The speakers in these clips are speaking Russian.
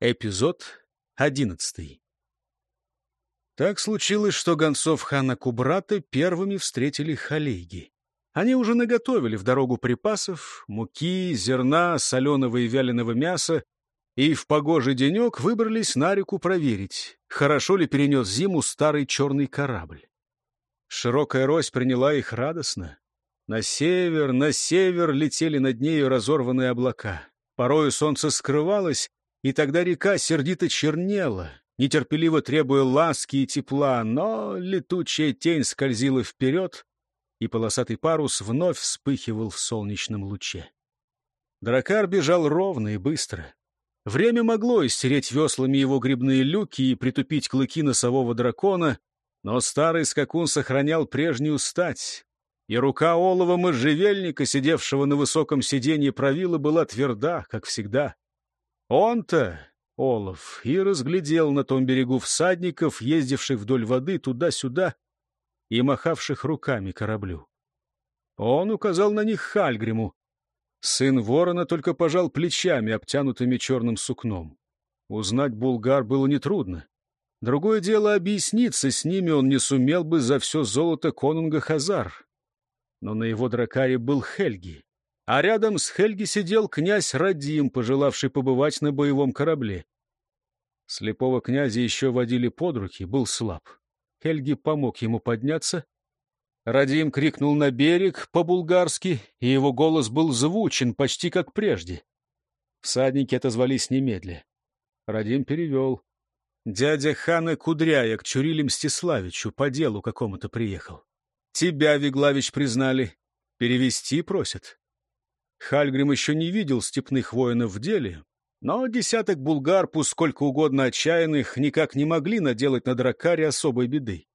Эпизод одиннадцатый. Так случилось, что гонцов хана Кубрата первыми встретили халейги. Они уже наготовили в дорогу припасов, муки, зерна, соленого и вяленого мяса, и в погожий денек выбрались на реку проверить, хорошо ли перенес зиму старый черный корабль. Широкая рось приняла их радостно. На север, на север летели над нею разорванные облака. Порою солнце скрывалось, и тогда река сердито чернела, нетерпеливо требуя ласки и тепла, но летучая тень скользила вперед, и полосатый парус вновь вспыхивал в солнечном луче. Дракар бежал ровно и быстро. Время могло истереть веслами его грибные люки и притупить клыки носового дракона, но старый скакун сохранял прежнюю стать, и рука олова можжевельника, сидевшего на высоком сиденье правила, была тверда, как всегда. Он-то, Олаф, и разглядел на том берегу всадников, ездивших вдоль воды туда-сюда и махавших руками кораблю. Он указал на них Хальгриму. Сын ворона только пожал плечами, обтянутыми черным сукном. Узнать булгар было нетрудно. Другое дело объясниться с ними он не сумел бы за все золото конунга Хазар. Но на его дракаре был Хельги а рядом с Хельги сидел князь Радим, пожелавший побывать на боевом корабле. Слепого князя еще водили под руки, был слаб. Хельги помог ему подняться. Радим крикнул на берег по-булгарски, и его голос был звучен, почти как прежде. Всадники отозвались немедля. Радим перевел. Дядя хана Кудряя к Чуриле Мстиславичу по делу какому-то приехал. Тебя, Виглавич, признали. Перевести просят. Хальгрим еще не видел степных воинов в деле, но десяток булгар, пусть сколько угодно отчаянных, никак не могли наделать на дракаре особой беды.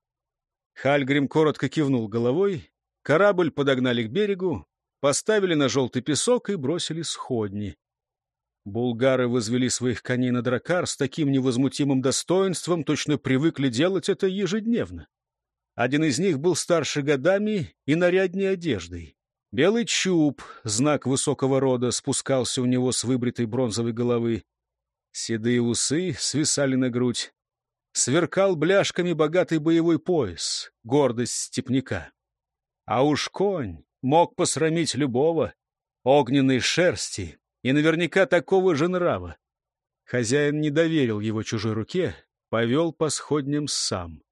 Хальгрим коротко кивнул головой, корабль подогнали к берегу, поставили на желтый песок и бросили сходни. Булгары возвели своих коней на дракар с таким невозмутимым достоинством, точно привыкли делать это ежедневно. Один из них был старше годами и наряднее одеждой. Белый чуб, знак высокого рода, спускался у него с выбритой бронзовой головы. Седые усы свисали на грудь. Сверкал бляшками богатый боевой пояс, гордость степняка. А уж конь мог посрамить любого, огненной шерсти и наверняка такого же нрава. Хозяин не доверил его чужой руке, повел по сходням сам.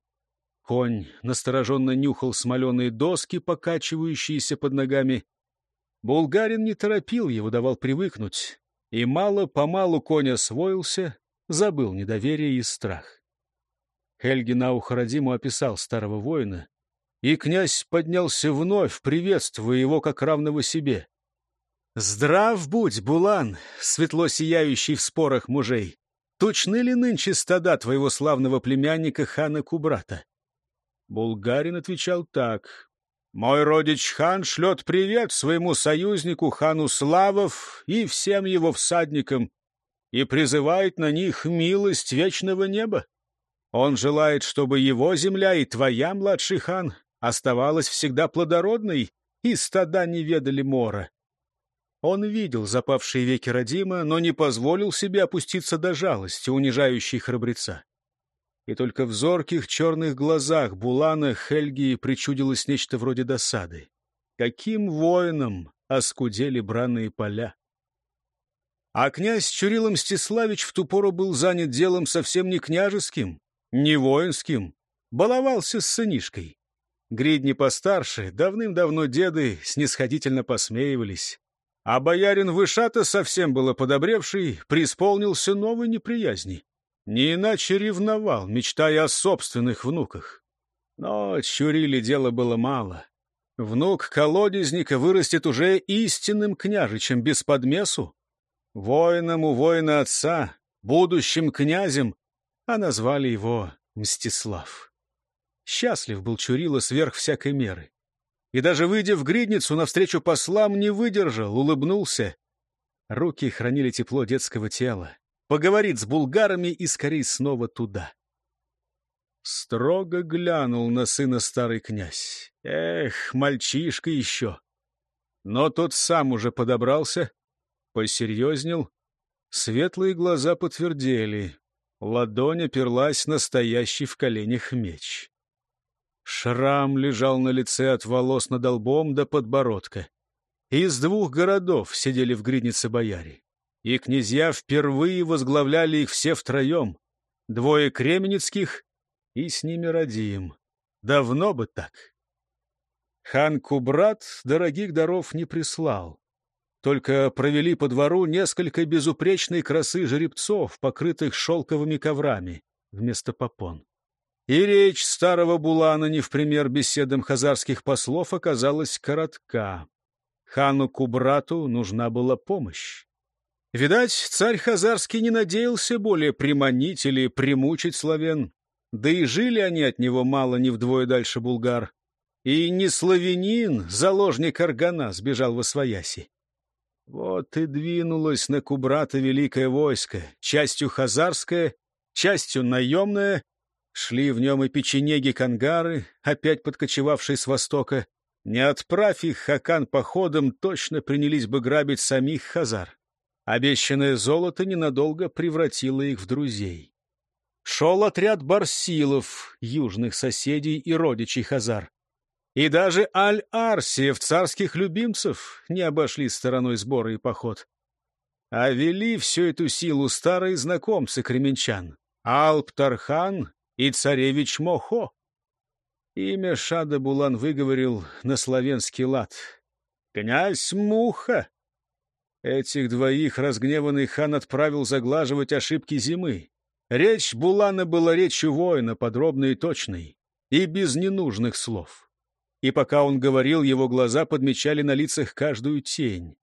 Конь настороженно нюхал смоленые доски, покачивающиеся под ногами. Булгарин не торопил его, давал привыкнуть, и мало-помалу конь освоился, забыл недоверие и страх. Хельги на ухо описал старого воина, и князь поднялся вновь, приветствуя его как равного себе. «Здрав будь, Булан, светло сияющий в спорах мужей! Точны ли нынче стада твоего славного племянника хана Кубрата?» Булгарин отвечал так. «Мой родич хан шлет привет своему союзнику хану Славов и всем его всадникам и призывает на них милость вечного неба. Он желает, чтобы его земля и твоя, младший хан, оставалась всегда плодородной, и стада не ведали мора. Он видел запавшие веки Родима, но не позволил себе опуститься до жалости, унижающей храбреца и только в зорких черных глазах Булана Хельги причудилось нечто вроде досады. Каким воинам оскудели бранные поля! А князь Чурила Мстиславич в ту пору был занят делом совсем не княжеским, не воинским, баловался с сынишкой. Гридни постарше, давным-давно деды снисходительно посмеивались. А боярин Вышата, совсем было подобревший, преисполнился новой неприязни. Не иначе ревновал, мечтая о собственных внуках. Но Чурили дело было мало. Внук колодезника вырастет уже истинным княжичем без подмесу. Воином у воина отца, будущим князем, а назвали его Мстислав. Счастлив был Чурила сверх всякой меры. И даже выйдя в гридницу навстречу послам, не выдержал, улыбнулся. Руки хранили тепло детского тела поговорит с булгарами и скорей снова туда. Строго глянул на сына старый князь. Эх, мальчишка еще. Но тот сам уже подобрался, посерьезнел. Светлые глаза подтвердили. Ладонь оперлась настоящий в коленях меч. Шрам лежал на лице от волос над лбом до подбородка. Из двух городов сидели в гриднице бояре. И князья впервые возглавляли их все втроем. Двое кременецких и с ними Радием. Давно бы так. Хан Кубрат дорогих даров не прислал. Только провели по двору несколько безупречной красы жеребцов, покрытых шелковыми коврами, вместо попон. И речь старого Булана не в пример беседам хазарских послов оказалась коротка. Хану Кубрату нужна была помощь. Видать, царь Хазарский не надеялся более приманить или примучить славян. Да и жили они от него мало не вдвое дальше булгар. И не славянин, заложник Аргана, сбежал во свояси. Вот и двинулось на Кубрата великое войско, частью хазарское, частью наемное. Шли в нем и печенеги-кангары, опять подкочевавшие с востока. Не отправь их Хакан походом, точно принялись бы грабить самих хазар. Обещанное золото ненадолго превратило их в друзей. Шел отряд барсилов, южных соседей и родичей хазар. И даже Аль-Арсиев, царских любимцев, не обошли стороной сбора и поход. А вели всю эту силу старые знакомцы кременчан — Алп-Тархан и царевич Мохо. Имя Шада Булан выговорил на славянский лад. «Князь Муха!» Этих двоих разгневанный хан отправил заглаживать ошибки зимы. Речь Булана была речью воина, подробной и точной, и без ненужных слов и пока он говорил, его глаза подмечали на лицах каждую тень.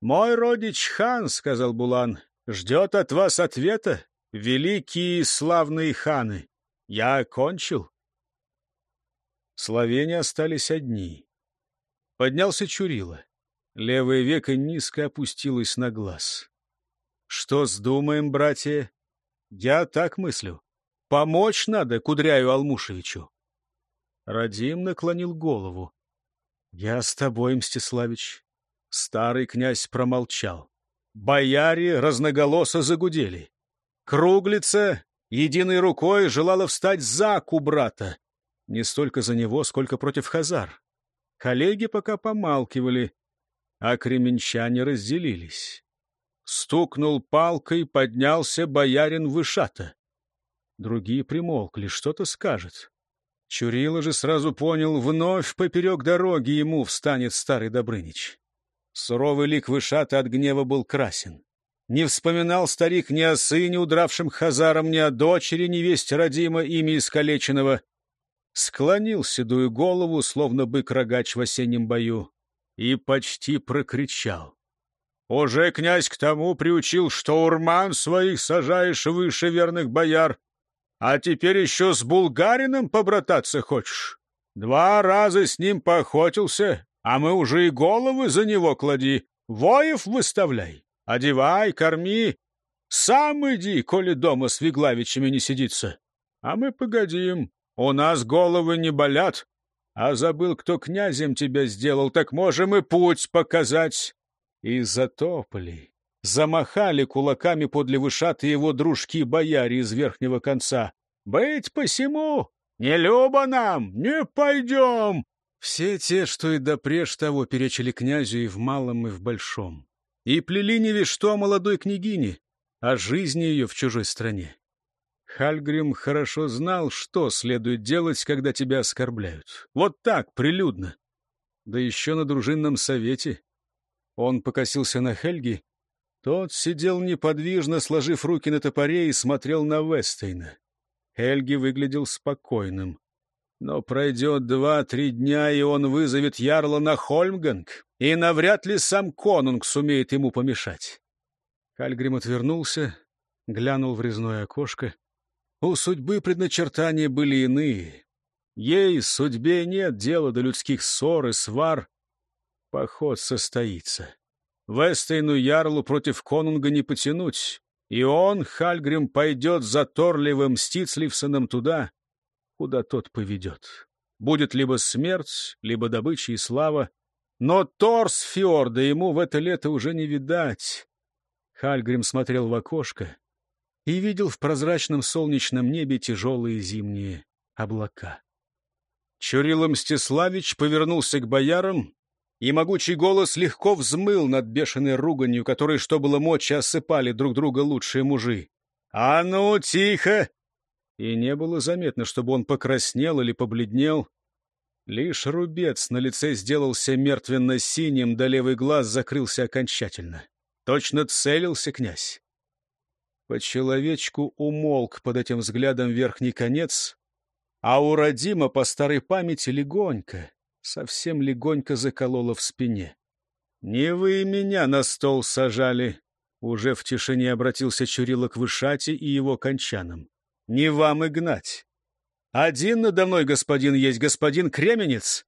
«Мой родич хан, — сказал Булан, — ждет от вас ответа, великие славные ханы. Я окончил». Словения остались одни. Поднялся Чурила. Левое веко низко опустилось на глаз. «Что сдумаем, братья? Я так мыслю. Помочь надо Кудряю Алмушевичу. Радим наклонил голову. — Я с тобой, Мстиславич. Старый князь промолчал. Бояре разноголосо загудели. Круглица единой рукой желала встать за Кубрата. Не столько за него, сколько против Хазар. Коллеги пока помалкивали, а кременчане разделились. Стукнул палкой, поднялся боярин Вышата. Другие примолкли, что-то скажет. Чурила же сразу понял, вновь поперек дороги ему встанет старый Добрынич. Суровый лик Вышата от гнева был красен. Не вспоминал старик ни о сыне, удравшем хазарам, ни о дочери, невесте родима, ими искалеченного. Склонил седую голову, словно бык-рогач в осеннем бою, и почти прокричал. «Уже князь к тому приучил, что урман своих сажаешь выше верных бояр, а теперь еще с булгарином побрататься хочешь? Два раза с ним поохотился, а мы уже и головы за него клади. Воев выставляй, одевай, корми. Сам иди, коли дома с Виглавичами не сидится. А мы погодим, у нас головы не болят. А забыл, кто князем тебя сделал, так можем и путь показать. И затопали. Замахали кулаками подле вышаты его дружки-бояре из верхнего конца. «Быть посему! Не любо нам! Не пойдем!» Все те, что и допреж того перечили князю и в малом, и в большом. И плели не весь что о молодой княгине, о жизни ее в чужой стране. Хальгрим хорошо знал, что следует делать, когда тебя оскорбляют. Вот так, прилюдно. Да еще на дружинном совете. Он покосился на Хельги, тот сидел неподвижно, сложив руки на топоре и смотрел на Вестейна. Хельги выглядел спокойным. Но пройдет два-три дня, и он вызовет Ярла на Хольмганг, и навряд ли сам конунг сумеет ему помешать. Хальгрим отвернулся, глянул в резное окошко. У судьбы предначертания были иные. Ей, судьбе, нет дела до людских ссор и свар. Поход состоится. Вестейну Ярлу против конунга не потянуть, и он, Хальгрим, пойдет за Торливым Стицливсоном туда, куда тот поведет. Будет либо смерть, либо добыча и слава, но Торс Фьорда ему в это лето уже не видать. Хальгрим смотрел в окошко и видел в прозрачном солнечном небе тяжелые зимние облака. Чурила Мстиславич повернулся к боярам, и могучий голос легко взмыл над бешеной руганью, которой, что было мочи, осыпали друг друга лучшие мужи. «А ну, тихо!» И не было заметно, чтобы он покраснел или побледнел. Лишь рубец на лице сделался мертвенно-синим, да левый глаз закрылся окончательно. Точно целился князь. По человечку умолк под этим взглядом верхний конец, а у Родима по старой памяти легонько, совсем легонько заколола в спине. «Не вы меня на стол сажали!» Уже в тишине обратился Чурила к Вышате и его кончанам. «Не вам и гнать! Один надо мной господин есть, господин Кременец.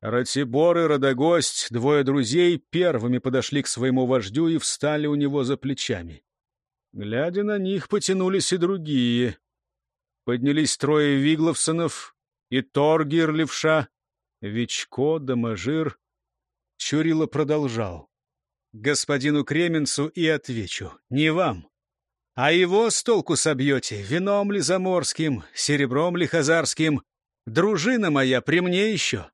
Ратибор и Родогость, двое друзей, первыми подошли к своему вождю и встали у него за плечами. Глядя на них, потянулись и другие. Поднялись трое Вигловсонов и Торгир левша, Вичко, Доможир. Чурило продолжал. «Господину Кременцу и отвечу. Не вам. А его с толку собьете, вином ли заморским, серебром ли хазарским. Дружина моя при мне еще.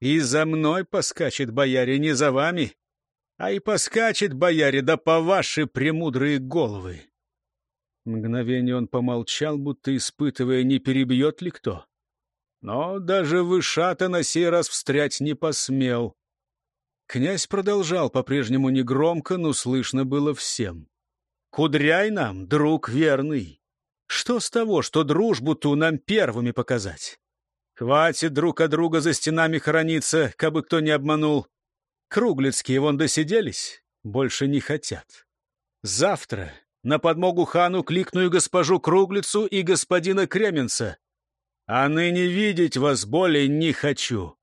И за мной поскачет бояре, не за вами, а и поскачет бояре, да по ваши премудрые головы. Мгновение он помолчал, будто испытывая, не перебьет ли кто. Но даже вышата на сей раз встрять не посмел. Князь продолжал по-прежнему негромко, но слышно было всем. Кудряй нам, друг верный. Что с того, что дружбу ту нам первыми показать? Хватит друг от друга за стенами храниться, кабы кто не обманул. Круглицкие вон досиделись, больше не хотят. Завтра на подмогу хану кликну и госпожу Круглицу и господина Кременца. А ныне видеть вас более не хочу.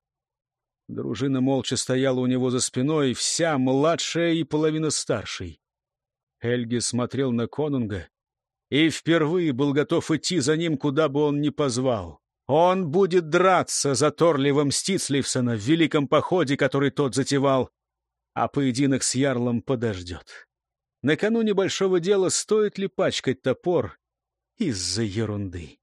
Дружина молча стояла у него за спиной, вся младшая и половина старшей. Эльги смотрел на конунга и впервые был готов идти за ним, куда бы он ни позвал. Он будет драться за Торливом Стицлевсона в великом походе, который тот затевал, а поединок с Ярлом подождет. Накануне большого дела стоит ли пачкать топор из-за ерунды?